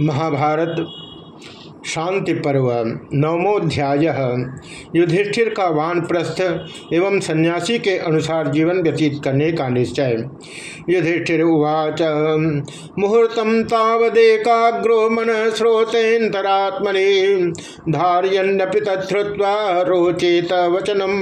महाभारत शांति पर्व नवमोध्याय युधिष्ठिर का वानप्रस्थ एवं सन्यासी के अनुसार जीवन व्यतीत करने का निश्चय। युधिष्ठिर उवाच मुहूर्तम तावदेकाग्रो मन स्रोतेन्तरात्मनि धार्यन्नपि तत्वा रोचेत वचनम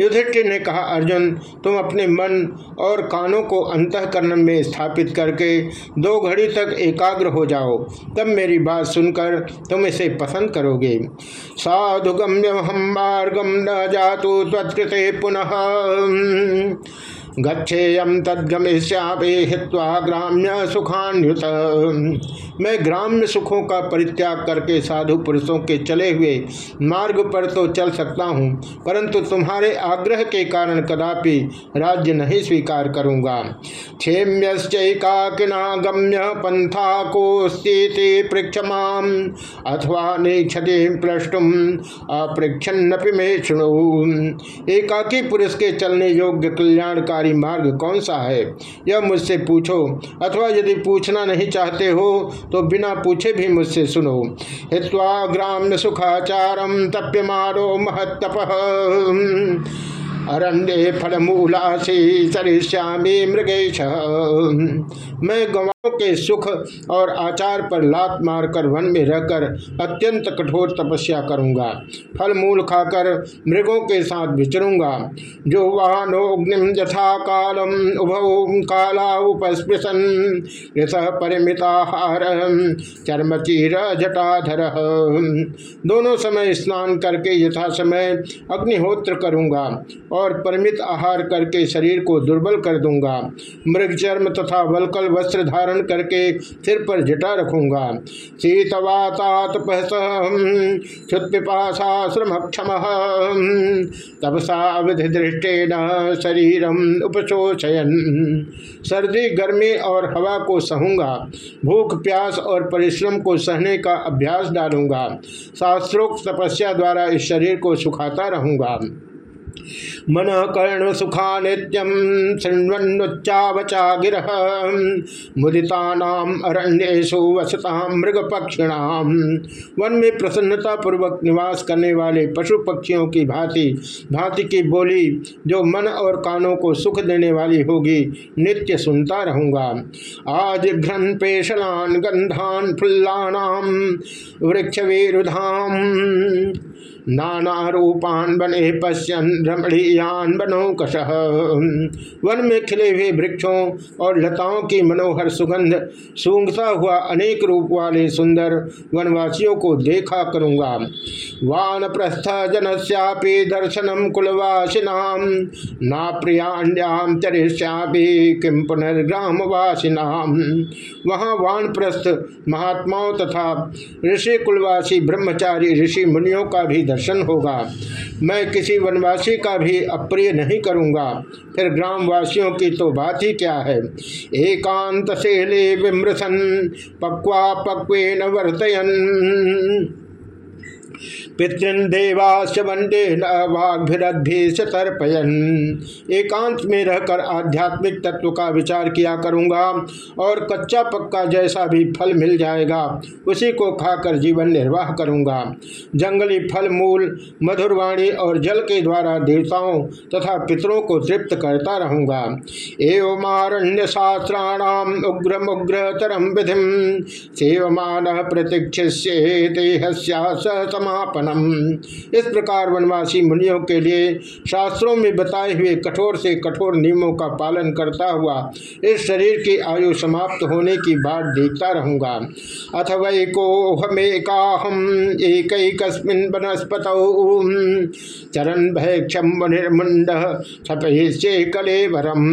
युधिष्ठिर ने कहा, अर्जुन, तुम अपने मन और कानों को अंतकरण में स्थापित करके दो घड़ी तक एकाग्र हो जाओ। तब मेरी बात सुनकर कर तुम इसे पसंद करोगे। साधु गम्य हम मार्गम न जातु तत्कृते पुनः। गच्छेयम तदगमिष्यापे हित्वा ग्राम्य सुखान्युत मैं ग्राम्य सुखों का परित्याग करके साधु पुरुषों के चले हुए मार्ग पर तो चल सकता हूँ, परंतु तुम्हारे आग्रह के कारण कदापि राज्य नहीं स्वीकार करूँगा। क्षेम्यश्चैकाकिना पंथा को अथवा निक्षति प्रष्टुम अपृक्षन्नपि में शुणु एकाकी पुरुष के चलने योग्य कल्याणकारी मार्ग कौन सा है? यह मुझसे पूछो, अथवा यदि पूछना नहीं चाहते हो तो बिना पूछे भी मुझसे सुनो। हित्वा ग्राम्य सुखाचारम तप्यमारो महत्तप। अरण्य फलमूला से सरिष्यामी मृगेश। मैं के सुख और आचार पर लात मारकर वन में रहकर अत्यंत कठोर तपस्या करूँगा। फल मूल खाकर मृगों के साथ विचरूँगा। जो वाहनोग्निम यथा कालम उभ काला उपस्पृशन परिमिताहार, चर्मचीर, जटाधर। दोनों समय स्नान करके यथा समय अग्निहोत्र करूँगा और परिमित आहार करके शरीर को दुर्बल कर दूँगा। मृग चर्म तथा वलकल वस्त्र धारण करके सिर पर जटा रखूँगा। शीतवातातपहसुत्पिपाशा श्रमक्षम तपसा विधि दृष्टेन शरीरम उपशोचयन सर्दी, गर्मी और हवा को सहूँगा। भूख, प्यास और परिश्रम को सहने का अभ्यास डालूँगा। शास्त्रोक्त तपस्या द्वारा इस शरीर को सुखाता रहूँगा। मन कर्ण सुखा नित्यम शृण्वन्नुच्चावचा गिर मुदिता अरण्यु वसता मृग पक्षिणाम वन में प्रसन्नता पूर्वक निवास करने वाले पशु पक्षियों की भांति भांति की बोली जो मन और कानों को सुख देने वाली होगी, नित्य सुनता रहूँगा। आज घ्रन पेशलान गंधान फुल्लानाम वृक्ष वेरुधाम नाना रूपान बने पश्यन रमणीयान बनो कश। वन में खिले हुए वृक्षों और लताओं की मनोहर सुगंध, सूंघता हुआ अनेक रूप वाले सुंदर वनवासियों को देखा करूँगा। वान प्रस्थ जनस्यापि दर्शनम कुलवासिनाम ना प्रियाण्यांब चरिष्यापि किम पुनर्ग्रामवासिनाम वहाँ वानप्रस्थ महात्माओं तथा ऋषि कुलवासी ब्रह्मचारी ऋषि मुनियों का भी दर्शन होगा। मैं किसी वनवासी का भी अप्रिय नहीं करूँगा। फिर ग्रामवासियों की तो बात ही क्या है? एकांत से ले विमृसन पक्वा पक्वे न वर्तयन। पितृन देवाश वंडे तर्पयन एकांत में रहकर आध्यात्मिक तत्व का विचार किया करूँगा और कच्चा पक्का जैसा भी फल मिल जाएगा, उसी को खाकर जीवन निर्वाह करूँगा। जंगली फल, मूल मधुरवाणी और जल के द्वारा देवताओं तथा पितरों को तृप्त करता रहूँगा। एवमारण्य शास्त्राणाम उग्र मुग्र तरम विधि सेवमान प्रतीक्षिष्ये समापन वनम इस प्रकार वनवासी मुनियों के लिए शास्त्रों में बताए हुए कठोर से कठोर नियमों का पालन करता हुआ इस शरीर की आयु समाप्त होने की बात देखता रहूँगा। अथ वै को हमेकाहम एक वनस्पत। चरण भैक्षम वनिर्मुंड छपहिष्ये कलेवरम।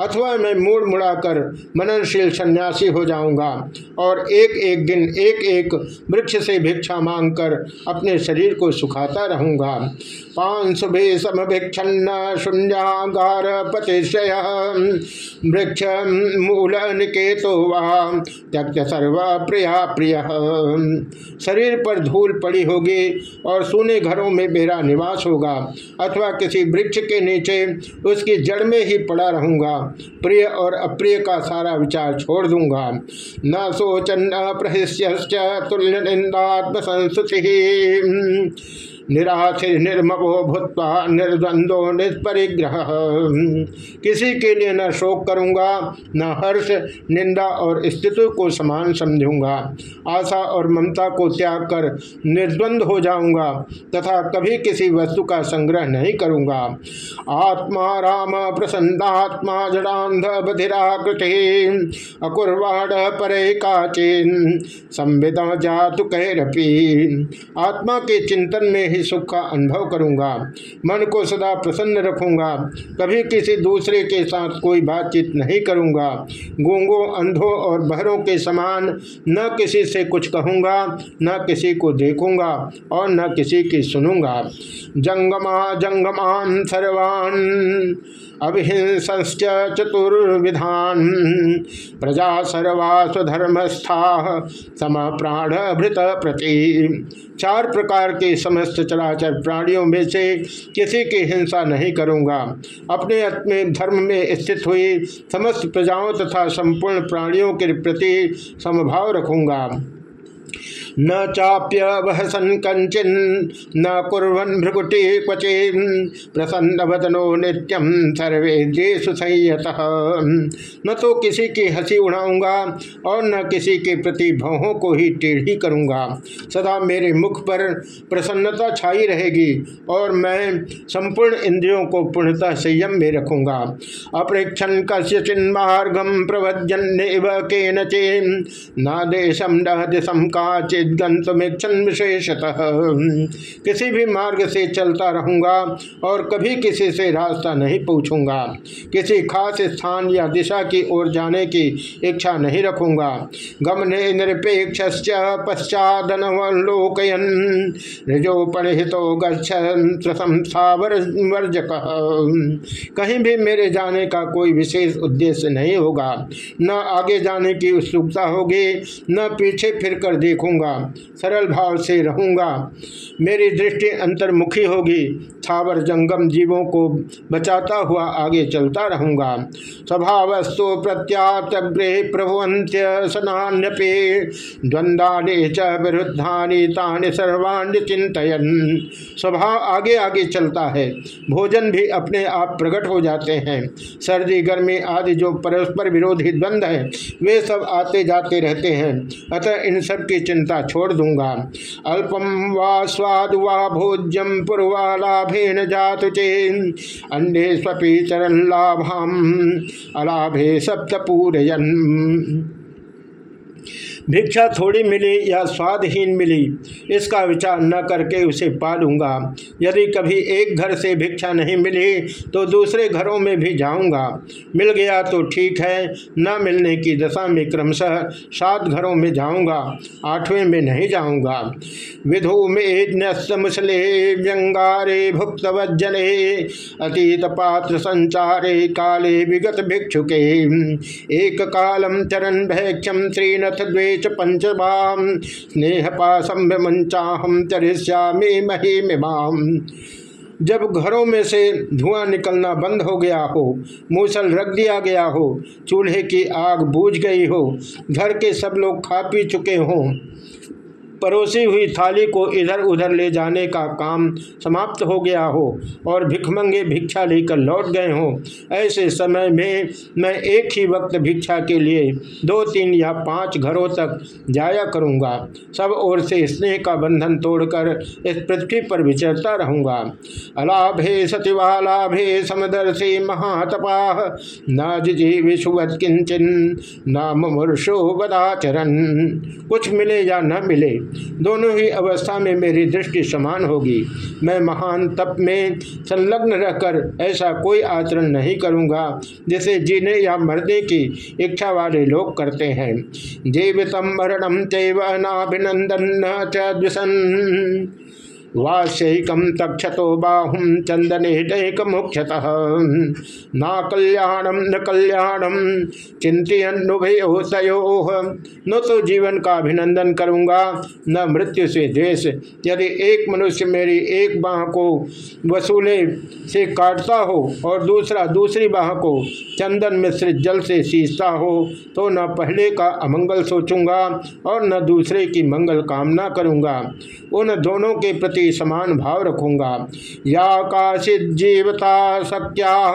अथवा मैं मूड मुड़ाकर मननशील सन्यासी हो जाऊँगा और एक एक दिन एक एक वृक्ष से भिक्षा मांगकर अपने शरीर को सुखाता रहूँगा। पांशुभे समभिक्षन्न शून्यागार पतिशय वृक्ष मूल निकेतो त्यक्त सर्व प्रिया प्रिय। शरीर पर धूल पड़ी होगी और सोने घरों में मेरा निवास होगा अथवा किसी वृक्ष के नीचे उसकी जड़ में ही पड़ा रहूँगा। प्रिय और अप्रिय का सारा विचार छोड़ दूँगा। न सोचन प्रहिष्य तुल्य निंदात्म Hum. निराशिर निर्मो भूतवा निर्द्वंदो निष्परिग्रह। किसी के लिए न शोक करूँगा, न हर्ष, निंदा और स्थिति को समान समझूँगा। आशा और ममता को त्याग कर निर्द्वंद हो जाऊँगा तथा कभी किसी वस्तु का संग्रह नहीं करूँगा। आत्मा राम प्रसन्नात्मा जड़ांध बधिराकृति, अकुर्वाण परे काचिन, संविदा जातु कैरपी। आत्मा के चिंतन में ही सुख का अनुभव करूँगा। मन को सदा प्रसन्न रखूँगा। कभी किसी दूसरे के साथ कोई बातचीत नहीं करूँगा। गूंगों, अंधों और बहरों के समान न किसी से कुछ कहूँगा, न किसी को देखूँगा और न किसी की सुनूँगा। जंगमा, जंगमान सर्वान अभिहिंस चतुर्विधान प्रजा सर्वा स्वधर्मस्था सम प्राण भृत प्रति चार प्रकार के समस्त चराचर प्राणियों में से किसी की हिंसा नहीं करूँगा। अपने अपने धर्म में स्थित हुई समस्त प्रजाओं तथा संपूर्ण प्राणियों के प्रति समभाव रखूँगा। न चाप्य वहसन कंचिन, न कुरन भ्रगुटी क्वचे प्रसन्न वदनो नित्यम सर्वे देश संयत। न तो किसी की हँसी उड़ाऊँगा, और न किसी के प्रति भवों को ही टेढ़ी करूँगा। सदा मेरे मुख पर प्रसन्नता छाई रहेगी, और मैं संपूर्ण इंद्रियों को पूर्णतः संयम में रखूँगा। अपरेक्षण कस्य चिन्मार्गम प्रवजन के नचेन न देशम न दिशम काचित। गंतुमेक्षण विशेषतः किसी भी मार्ग से चलता रहूँगा और कभी किसी से रास्ता नहीं पूछूँगा। किसी खास स्थान या दिशा की ओर जाने की इच्छा नहीं रखूँगा। गमने निरपेक्ष पश्चादनवलोकयन ऋजोपणितो वर्जक कहीं भी मेरे जाने का कोई विशेष उद्देश्य नहीं होगा। न आगे जाने की उत्सुकता होगी, न पीछे फिरकर देखूँगा। सरल भाव से रहूँगा। मेरी दृष्टि अंतर्मुखी होगी। छावर जंगम जीवों को बचाता हुआ आगे चलता रहूँगा। स्वभावस्तु प्रत्यातग्रे प्रभुवंत्य सनान्यपे। द्वंद्वाने च विरुद्धानि तानि सर्वाण्य चिंतन स्वभाव आगे आगे चलता है। भोजन भी अपने आप प्रकट हो जाते हैं। सर्दी, गर्मी आदि जो परस्पर विरोधी द्वंद है, वे सब आते जाते रहते हैं। अतः इन सब की चिंता छोड़ दूँगा। अल्पम वा स्वाद वा भोज्यम पूर्वा लाभेन जातु चेन अन्य स्वपी चरण लाभाम। अलाभे सप्त पूरयन। भिक्षा थोड़ी मिली या स्वादहीन मिली, इसका विचार न करके उसे पालूँगा। यदि कभी एक घर से भिक्षा नहीं मिली तो दूसरे घरों में भी जाऊँगा। मिल गया तो ठीक है, न मिलने की दशा में क्रमशः सात घरों में जाऊँगा, आठवें में नहीं जाऊँगा। विधु में मुसले, व्यंगारे भुक्त वजने अतीत पात्र संचारे काले विगत भिक्षुके। एक कालम चरण भैक्षम श्रीनथ द्वे च पंचभाम स्नेह पासम मंचाहम चरिष्यामी महिमाम जब घरों में से धुआँ निकलना बंद हो गया हो, मूसल रख दिया गया हो, चूल्हे की आग बूझ गई हो, घर के सब लोग खा पी चुके हों परोसी हुई थाली को इधर उधर ले जाने का काम समाप्त हो गया हो और भिखमंगे भिक्षा लेकर लौट गए हों। ऐसे समय में मैं एक ही वक्त भिक्षा के लिए दो, तीन या पाँच घरों तक जाया करूँगा। सब ओर से स्नेह का बंधन तोड़कर इस पृथ्वी पर विचरता रहूँगा। अलाभे सतिवालाभे समदर्शी महातपा न जिजीविषुवत किंचन न मुमूर्षो कुछ मिले या न मिले दोनों ही अवस्था में मेरी दृष्टि समान होगी। मैं महान तप में संलग्न रहकर ऐसा कोई आचरण नहीं करूँगा, जिसे जीने या मरने की इच्छा वाले लोग करते हैं। जीवितम मरणम चैव नाभिनंदन वास्यकम तक्षतो बाहुम चंदनेक मुख्यतः। न कल्याणम न कल्याणम चिंतनुभयो न तो जीवन का अभिनंदन करूँगा, न मृत्यु से द्वेष। यदि एक मनुष्य मेरी एक बाह को वसूले से काटता हो और दूसरा दूसरी बाह को चंदन मिश्रित जल से सींचता हो तो न पहले का अमंगल सोचूँगा और न दूसरे की मंगल कामना करूँगा। उन दोनों के प्रति समान भाव रखूँगा। या काशित जीवता शक्या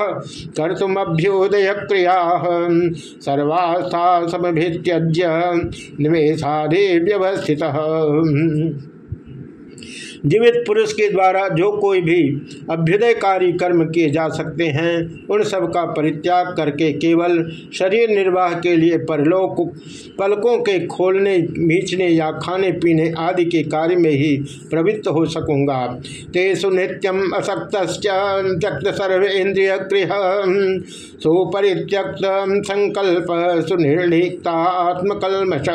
कर तुम अभ्युदय क्रिया, सर्वास्था समभित्यज्य निवेशादे व्यवस्थित। जीवित पुरुष के द्वारा जो कोई भी अभ्युदयकारी कर्म किए जा सकते हैं, उन सब का परित्याग करके केवल शरीर निर्वाह के लिए परलोक पलकों के खोलने, मीचने या खाने पीने आदि के कार्य में ही प्रवृत्त हो सकूँगा। तेसु नित्यम असक्त त्यक्त सर्व इंद्रिय गृह सुपरित्यक्त संकल्प सुनिर्णीता आत्मकलमश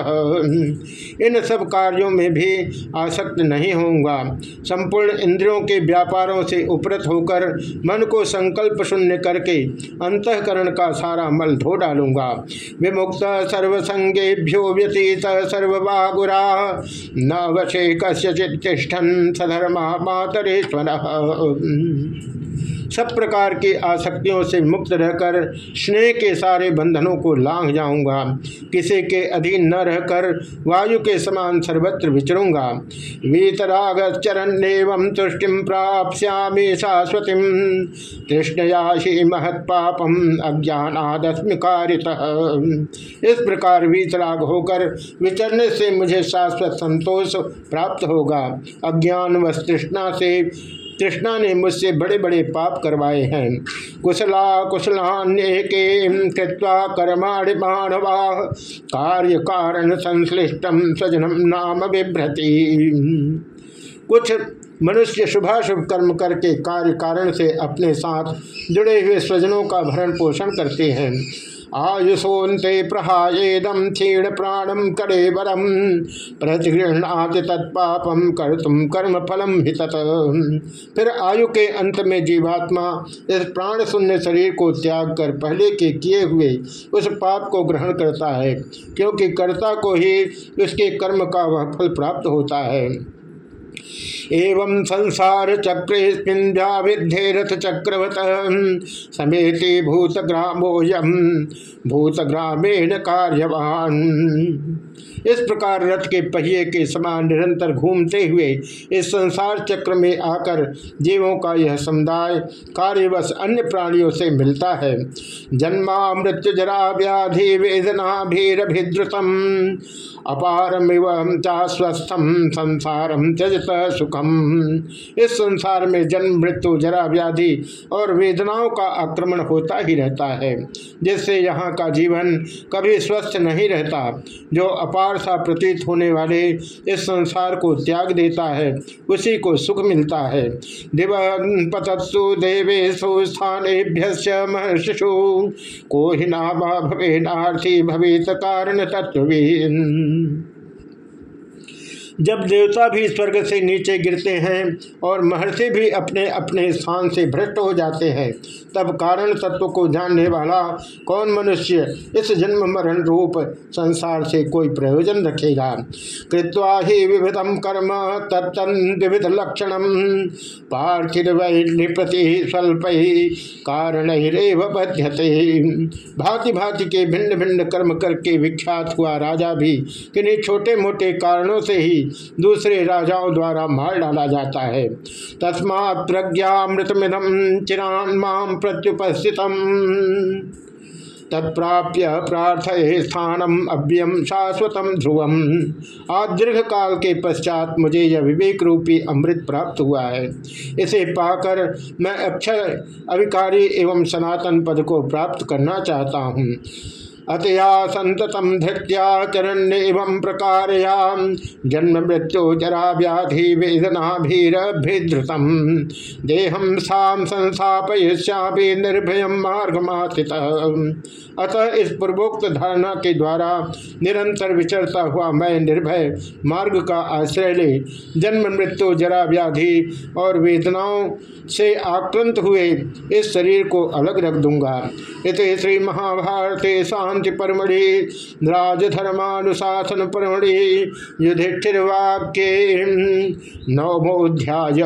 इन सब कार्यों में भी आसक्त नहीं होऊँगा। संपूर्ण इंद्रियों के व्यापारों से उपरत होकर मन को संकल्प शून्य करके अंतकरण का सारा मल धो डालूँगा। विमुक्त सर्वसंगेभ्यो व्यतीत सर्वबागुरा न वशे कस्य चितिष्ठन सधर्मा मातरेश्वर सब प्रकार की आसक्तियों से मुक्त रहकर, स्नेह के सारे बंधनों को लांघ जाऊँगा। किसी के अधीन न रहकर वायु के समान सर्वत्र विचरूँगा। वीतराग चरण एवं तुष्टि प्राप्यामी शाश्वती। तृष्णयाशी महत पापम अज्ञानादस्मिकारित। इस प्रकार वीतराग होकर विचरने से मुझे शाश्वत संतोष प्राप्त होगा। अज्ञान व तृष्णा से तृष्णा ने मुझसे बड़े बड़े पाप करवाए हैं। कुशला, कुशलान्य कृत्वा मानवा। कार्य कारण संश्लिष्टम सजनम नाम बिभ्रति। कुछ मनुष्य शुभाशुभ कर्म करके कार्य कारण से अपने साथ जुड़े हुए स्वजनों का भरण पोषण करते हैं। आयुषोन्ते प्रहाएदम क्षीण प्राणम करे वरम प्रतिगृहणाति तत्पापम कर तुम कर्म फलम हित फिर आयु के अंत में जीवात्मा इस प्राण शून्य शरीर को त्याग कर पहले के किए हुए उस पाप को ग्रहण करता है, क्योंकि कर्ता को ही उसके कर्म का वह फल प्राप्त होता है। एवं संसार चक्रे व्याविध्ये रथ चक्रवत। समेति भूतग्रामोऽयं भूतग्रामेण कार्यवान। इस प्रकार रथ के पहिए के समान निरंतर घूमते हुए इस संसार चक्र में आकर जीवों का यह समुदाय कार्यवश अन्य प्राणियों से मिलता है। जन्मा मृत्यु जरा व्याधि वेदना भीरभिद्रुतम, अपारमिव चास्वस्थम संसारम त्यजत सुखम। इस संसार में जन्म, मृत्यु, जरा व्याधि और वेदनाओं का आक्रमण होता ही रहता है, जिससे यहाँ का जीवन कभी स्वस्थ नहीं रहता, जो अपार सा प्रतीत होने वाले इस संसार को त्याग देता है, उसी को सुख मिलता है। दिव पतत्सु देवेशु स्थानेभ्य महर्षिषु को ही नाम भवे नार्थी भवेत कारण तत्व जब देवता भी स्वर्ग से नीचे गिरते हैं और महर्षि भी अपने अपने स्थान से भ्रष्ट हो जाते हैं, तब कारण तत्व को जानने वाला कौन मनुष्य इस जन्म मरण रूप संसार से कोई प्रयोजन रखेगा? कृत्वा ही विविधम कर्म तत्न विविध लक्षण पार्थिव प्रति स्वल्प कारण बध्यते। भांति भांति के भिन्न भिन्न कर्म करके विख्यात हुआ राजा भी किन्हीं छोटे मोटे कारणों से ही दूसरे राजाओं द्वारा मार डाला जाता है। तस्मा प्रज्ञामृतमिदम चिरान माम प्रत्युपस्थित। तत्प्राप्य प्रार्थय स्थानम अव्यम शाश्वतम ध्रुवम। आज दीर्घ काल के पश्चात मुझे यह विवेक रूपी अमृत प्राप्त हुआ है। इसे पाकर मैं अक्षर अविकारी एवं सनातन पद को प्राप्त करना चाहता हूँ। अतया संततम धृत्या चरण एवं प्रकार जन्म मृत्यु, जरा व्याधि, वेदना भीरभिधृतम देहम साम संस्थापयश्यापि निर्भय मार्ग अतः इस पूर्वोक्त धारणा के द्वारा निरंतर विचरता हुआ मैं निर्भय मार्ग का आश्रय ले। जन्म, मृत्यु, जरा व्याधि और वेदनाओं से आक्रांत हुए इस शरीर को अलग रख दूँगा। इत श्री महाभारत शांति। परमढ़ि, राजधर्मानुशासन परमढ़ युधिष्ठिर वाक्य नवमोध्याय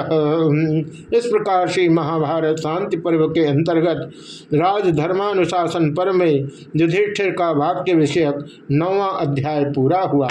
इस प्रकार से महाभारत शांति पर्व के अंतर्गत राजधर्मानुशासन पर्व में युधिष्ठिर का वाक्य विषयक नौवा अध्याय पूरा हुआ।